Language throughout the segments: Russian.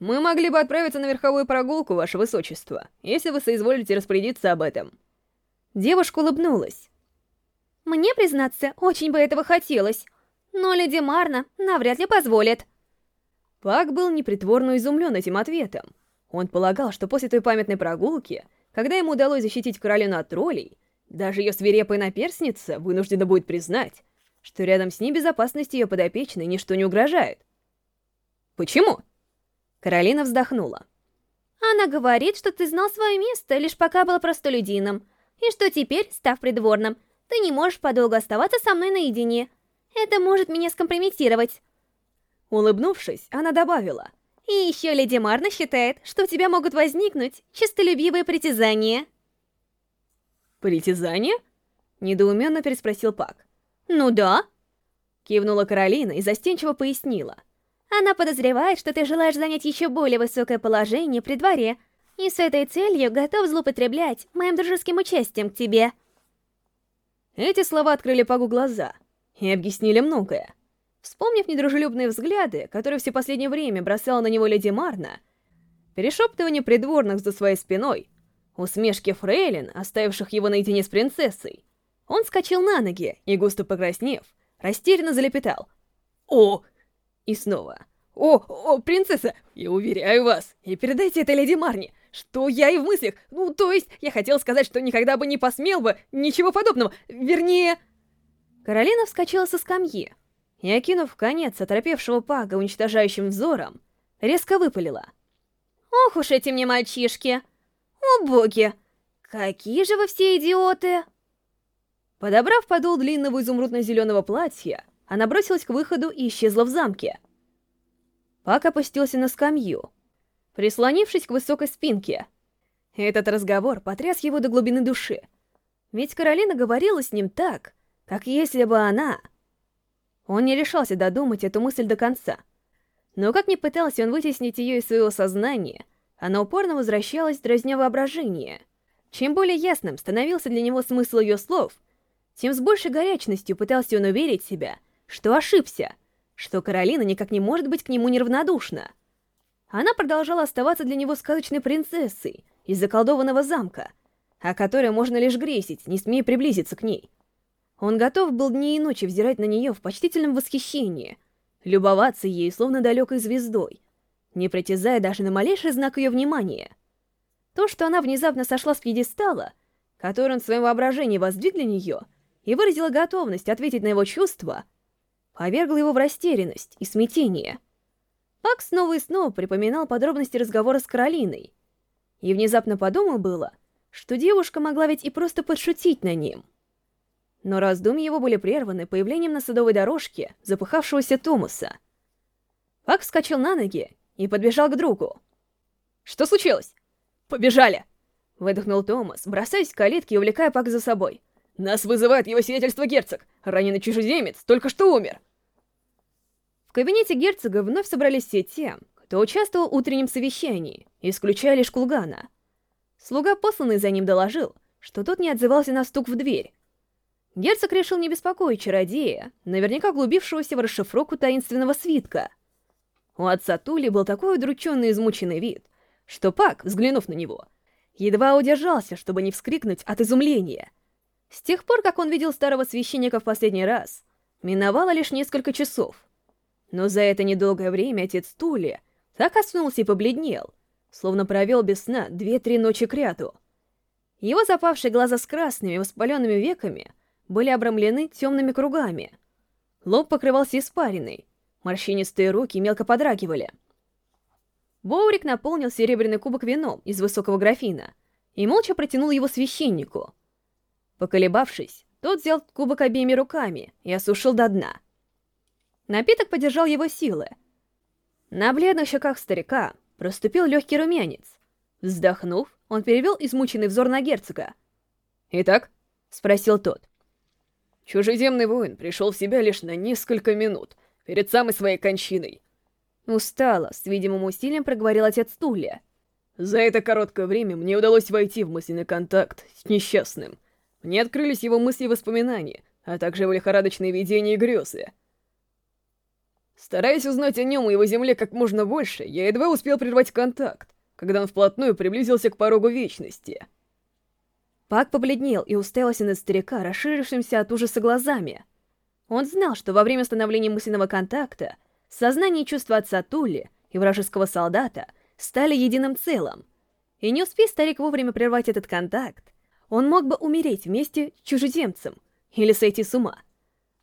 Мы могли бы отправиться на верховую прогулку, ваше высочество, если вы соизволите распорядиться об этом. Девушка улыбнулась. Мне, признаться, очень бы этого хотелось, но леди Марна навряд ли позволит. Пак был непритворно изумлен этим ответом. Он полагал, что после той памятной прогулки, когда ему удалось защитить королевну от троллей, даже ее свирепая наперсница вынуждена будет признать, что рядом с ней безопасности ее подопечной ничто не угрожает. «Почему?» Каролина вздохнула. «Она говорит, что ты знал свое место, лишь пока был простолюдином, и что теперь, став придворным, ты не можешь подолгу оставаться со мной наедине. Это может меня скомпрометировать». Улыбнувшись, она добавила. «И еще леди Марна считает, что у тебя могут возникнуть чистолюбивые притязания». «Притязания?» — недоуменно переспросил Пак. «Ну да», — кивнула Каролина и застенчиво пояснила. «Она подозревает, что ты желаешь занять еще более высокое положение при дворе, и с этой целью готов злоупотреблять моим дружеским участием к тебе». Эти слова открыли Пагу глаза и объяснили многое. Вспомнив недружелюбные взгляды, которые все последнее время бросала на него леди Марна, перешептывание придворных за своей спиной, усмешки фрейлин, оставивших его наедине с принцессой, он скачал на ноги и, густо покраснев, растерянно залепетал. «О!» И снова. «О, о, принцесса, я уверяю вас, и передайте это леди Марне, что я и в мыслях, ну, то есть, я хотел сказать, что никогда бы не посмел бы, ничего подобного, вернее...» Каролина вскочила со скамьи и, окинув конец оторопевшего пага уничтожающим взором, резко выпалила. «Ох уж эти мне мальчишки! О боги! Какие же вы все идиоты!» Подобрав подол длинного изумрудно-зеленого платья, она бросилась к выходу и исчезла в замке. Пак опустился на скамью, прислонившись к высокой спинке. Этот разговор потряс его до глубины души. Ведь Каролина говорила с ним так, как если бы она... Он не решался додумать эту мысль до конца. Но как ни пытался он вытеснить ее из своего сознания, она упорно возвращалась, дразня воображение. Чем более ясным становился для него смысл ее слов, тем с большей горячностью пытался он уверить себя, что ошибся, что Каролина никак не может быть к нему неравнодушна. Она продолжала оставаться для него сказочной принцессой из заколдованного замка, о которой можно лишь грезить, не смея приблизиться к ней. Он готов был дни и ночи взирать на нее в почтительном восхищении, любоваться ей словно далекой звездой, не притязая даже на малейший знак ее внимания. То, что она внезапно сошла с пьедестала, который он в своем воображении воздвиг для нее, и выразила готовность ответить на его чувства, повергло его в растерянность и смятение. Пак снова и снова припоминал подробности разговора с Каролиной, и внезапно подумал было, что девушка могла ведь и просто подшутить на ним. Но раздумья его были прерваны появлением на садовой дорожке запыхавшегося Томаса. Пак вскочил на ноги и подбежал к другу. «Что случилось?» «Побежали!» — выдохнул Томас, бросаясь к калитке и увлекая Пак за собой. «Нас вызывает его сиятельство герцог! Раненый чужеземец только что умер!» В кабинете герцога вновь собрались все те, кто участвовал в утреннем совещании, исключая лишь Кулгана. Слуга, посланный за ним, доложил, что тот не отзывался на стук в дверь. Герцог решил не беспокоить чародея, наверняка глубившегося в расшифровку таинственного свитка — у отца Тули был такой удрученный и измученный вид, что Пак, взглянув на него, едва удержался, чтобы не вскрикнуть от изумления. С тех пор, как он видел старого священника в последний раз, миновало лишь несколько часов. Но за это недолгое время отец Тули так осунулся и побледнел, словно провел без сна две-три ночи кряду. Его запавшие глаза с красными воспаленными веками были обрамлены темными кругами. Лоб покрывался испариной, Морщинистые руки мелко подрагивали. Боурик наполнил серебряный кубок вином из высокого графина и молча протянул его священнику. Поколебавшись, тот взял кубок обеими руками и осушил до дна. Напиток поддержал его силы. На бледных щеках старика проступил легкий румянец. Вздохнув, он перевел измученный взор на герцога. «Итак?» — спросил тот. Чужеземный воин пришел в себя лишь на несколько минут — перед самой своей кончиной. Устало, с видимым усилием проговорил отец Туля. За это короткое время мне удалось войти в мысленный контакт с несчастным. Мне открылись его мысли и воспоминания, а также его лихорадочные видения и грезы. Стараясь узнать о нем и его земле как можно больше, я едва успел прервать контакт, когда он вплотную приблизился к порогу Вечности. Пак побледнел и уставился на старика, расширившимся от ужаса глазами. Он знал, что во время становления мысленного контакта сознание и чувства отца Тули и вражеского солдата стали единым целым. И не успей старик вовремя прервать этот контакт, он мог бы умереть вместе с чужеземцем или сойти с ума.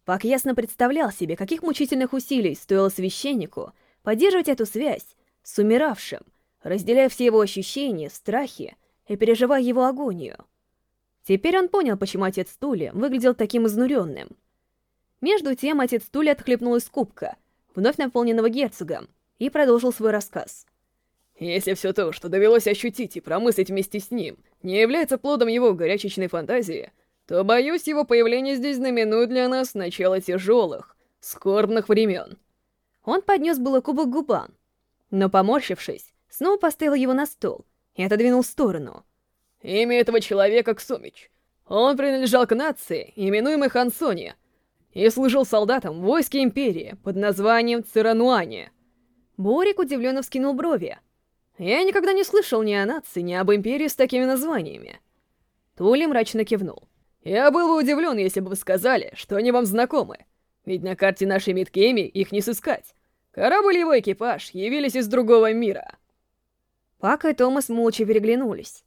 Пак ясно представлял себе, каких мучительных усилий стоило священнику поддерживать эту связь с умиравшим, разделяя все его ощущения, страхи и переживая его агонию. Теперь он понял, почему отец Тули выглядел таким изнуренным. Между тем отец Тули отхлебнул из кубка, вновь наполненного герцогом, и продолжил свой рассказ. Если все то, что довелось ощутить и промыслить вместе с ним, не является плодом его горячечной фантазии, то, боюсь, его появление здесь знаменует для нас начало тяжелых, скорбных времен. Он поднес было кубок губам, но, поморщившись, снова поставил его на стол и отодвинул в сторону. Имя этого человека Ксумич. Он принадлежал к нации, именуемой Хансони, и служил солдатом в войске Империи под названием Цирануани. Борик удивленно вскинул брови. Я никогда не слышал ни о нации, ни об Империи с такими названиями. Тули мрачно кивнул. Я был бы удивлен, если бы вы сказали, что они вам знакомы. Ведь на карте нашей Миткеми их не сыскать. Корабль и его экипаж явились из другого мира. Пак и Томас молча переглянулись.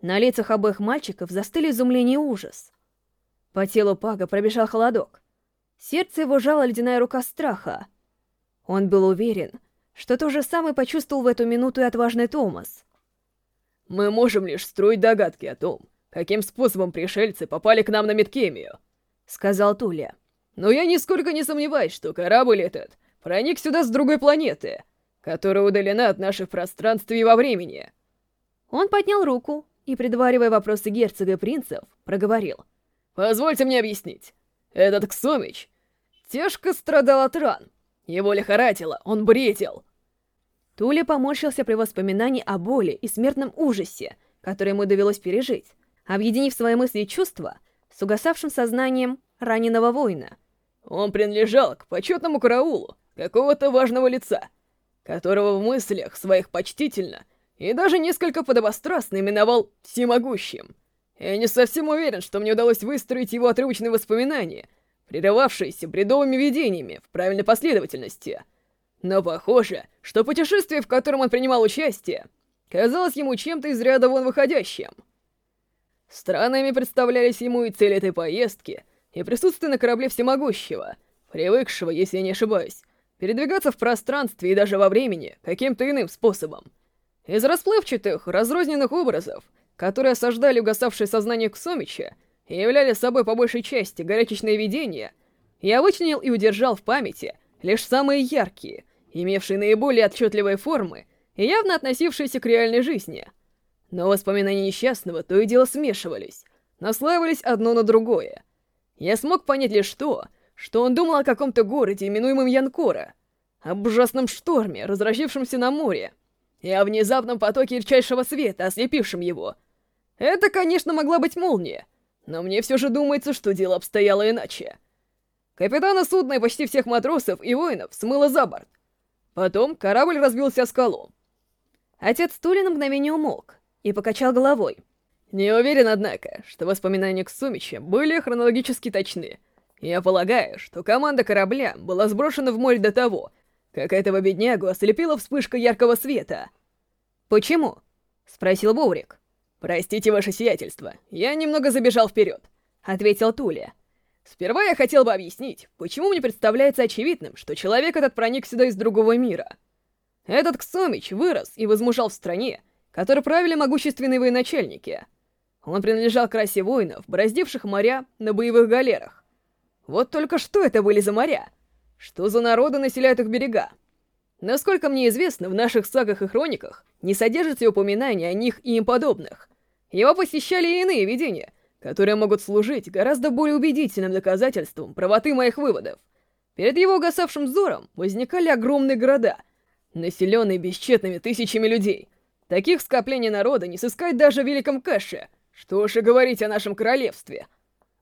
На лицах обоих мальчиков застыли изумление и ужас. По телу Пага пробежал холодок. Сердце его жало ледяная рука страха. Он был уверен, что то же самое почувствовал в эту минуту и отважный Томас. «Мы можем лишь строить догадки о том, каким способом пришельцы попали к нам на Меткемию», — сказал Туля. «Но я нисколько не сомневаюсь, что корабль этот проник сюда с другой планеты, которая удалена от наших пространств и во времени». Он поднял руку и, предваривая вопросы герцога и принцев, проговорил. «Позвольте мне объяснить. Этот Ксомич тяжко страдал от ран. Его лихорадило, он бредил. Туля поморщился при воспоминании о боли и смертном ужасе, который ему довелось пережить, объединив свои мысли и чувства с угасавшим сознанием раненого воина. Он принадлежал к почетному караулу какого-то важного лица, которого в мыслях своих почтительно и даже несколько подобострастно именовал «всемогущим». Я не совсем уверен, что мне удалось выстроить его отрывочные воспоминания, прерывавшиеся бредовыми видениями в правильной последовательности. Но похоже, что путешествие, в котором он принимал участие, казалось ему чем-то из ряда вон выходящим. Странными представлялись ему и цели этой поездки, и присутствие на корабле всемогущего, привыкшего, если я не ошибаюсь, передвигаться в пространстве и даже во времени каким-то иным способом. Из расплывчатых, разрозненных образов, которые осаждали угасавшее сознание Ксомича являли собой по большей части горячечные видения, я вычленил и удержал в памяти лишь самые яркие, имевшие наиболее отчетливые формы и явно относившиеся к реальной жизни. Но воспоминания несчастного то и дело смешивались, наслаивались одно на другое. Я смог понять лишь то, что он думал о каком-то городе, именуемом Янкора, об ужасном шторме, разразившемся на море, и о внезапном потоке ярчайшего света, ослепившем его. Это, конечно, могла быть молния, но мне все же думается, что дело обстояло иначе. Капитана судна и почти всех матросов и воинов смыло за борт. Потом корабль разбился о скалу. Отец Тули на мгновение умолк и покачал головой. Не уверен, однако, что воспоминания Ксумича были хронологически точны. Я полагаю, что команда корабля была сброшена в море до того, как этого беднягу ослепила вспышка яркого света. «Почему?» — спросил Боурик. «Простите, ваше сиятельство, я немного забежал вперед», — ответил Туля. «Сперва я хотел бы объяснить, почему мне представляется очевидным, что человек этот проник сюда из другого мира. Этот Ксомич вырос и возмужал в стране, которой правили могущественные военачальники. Он принадлежал к расе воинов, бороздивших моря на боевых галерах. Вот только что это были за моря? Что за народы населяют их берега? Насколько мне известно, в наших сагах и хрониках не содержится упоминания о них и им подобных. Его посещали и иные видения, которые могут служить гораздо более убедительным доказательством правоты моих выводов. Перед его угасавшим взором возникали огромные города, населенные бесчетными тысячами людей. Таких скоплений народа не сыскать даже в Великом Кэше, что уж и говорить о нашем королевстве.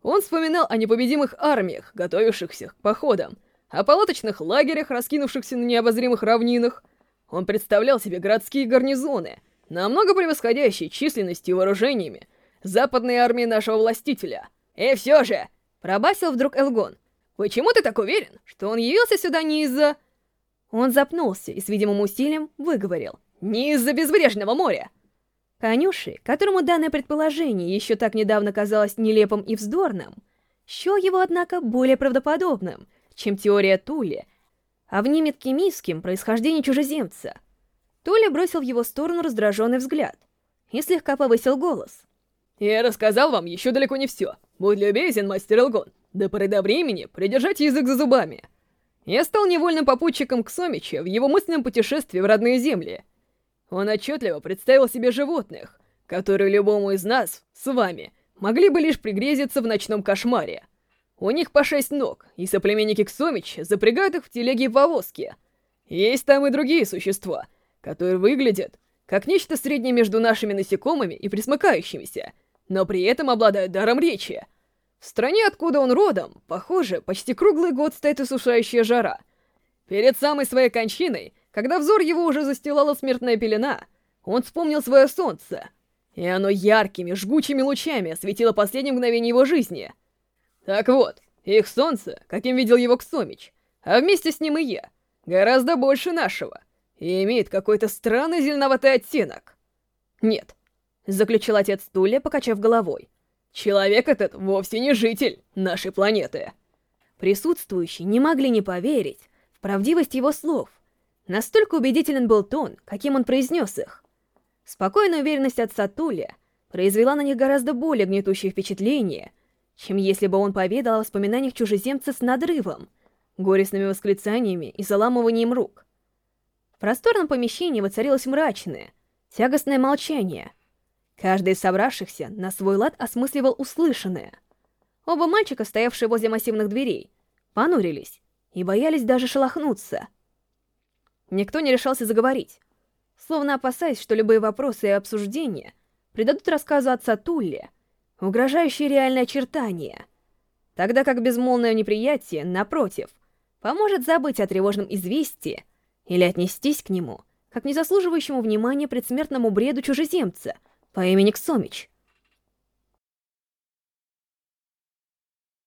Он вспоминал о непобедимых армиях, готовившихся к походам, о палаточных лагерях, раскинувшихся на необозримых равнинах. Он представлял себе городские гарнизоны, намного превосходящие численностью и вооружениями западной армии нашего властителя. И все же, пробасил вдруг Элгон, почему ты так уверен, что он явился сюда не из-за... Он запнулся и с видимым усилием выговорил. «Не из-за безбрежного моря!» Конюши, которому данное предположение еще так недавно казалось нелепым и вздорным, счел его, однако, более правдоподобным, чем теория Тули о внемет-кемийском происхождении чужеземца. Тули бросил в его сторону раздраженный взгляд и слегка повысил голос. «Я рассказал вам еще далеко не все. Будь любезен, мастер Элгон, до поры до времени придержать язык за зубами. Я стал невольным попутчиком Ксомича в его мысленном путешествии в родные земли. Он отчетливо представил себе животных, которые любому из нас, с вами, могли бы лишь пригрезиться в ночном кошмаре. У них по шесть ног, и соплеменники Ксомич запрягают их в телеги и повозки. Есть там и другие существа, которые выглядят как нечто среднее между нашими насекомыми и присмыкающимися, но при этом обладают даром речи. В стране, откуда он родом, похоже, почти круглый год стоит усушающая жара. Перед самой своей кончиной, когда взор его уже застилала смертная пелена, он вспомнил свое солнце, и оно яркими, жгучими лучами осветило последнее мгновение его жизни — так вот, их солнце, каким видел его Ксомич, а вместе с ним и я, гораздо больше нашего, и имеет какой-то странный зеленоватый оттенок. Нет, заключил отец Туля, покачав головой. Человек этот вовсе не житель нашей планеты. Присутствующие не могли не поверить в правдивость его слов. Настолько убедителен был тон, каким он произнес их. Спокойная уверенность отца Туля произвела на них гораздо более гнетущее впечатление — чем если бы он поведал о воспоминаниях чужеземца с надрывом, горестными восклицаниями и заламыванием рук. В просторном помещении воцарилось мрачное, тягостное молчание. Каждый из собравшихся на свой лад осмысливал услышанное. Оба мальчика, стоявшие возле массивных дверей, понурились и боялись даже шелохнуться. Никто не решался заговорить, словно опасаясь, что любые вопросы и обсуждения придадут рассказу отца Тулли угрожающие реальные очертания, тогда как безмолвное неприятие, напротив, поможет забыть о тревожном известии или отнестись к нему, как незаслуживающему внимания предсмертному бреду чужеземца по имени Ксомич.